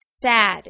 sad.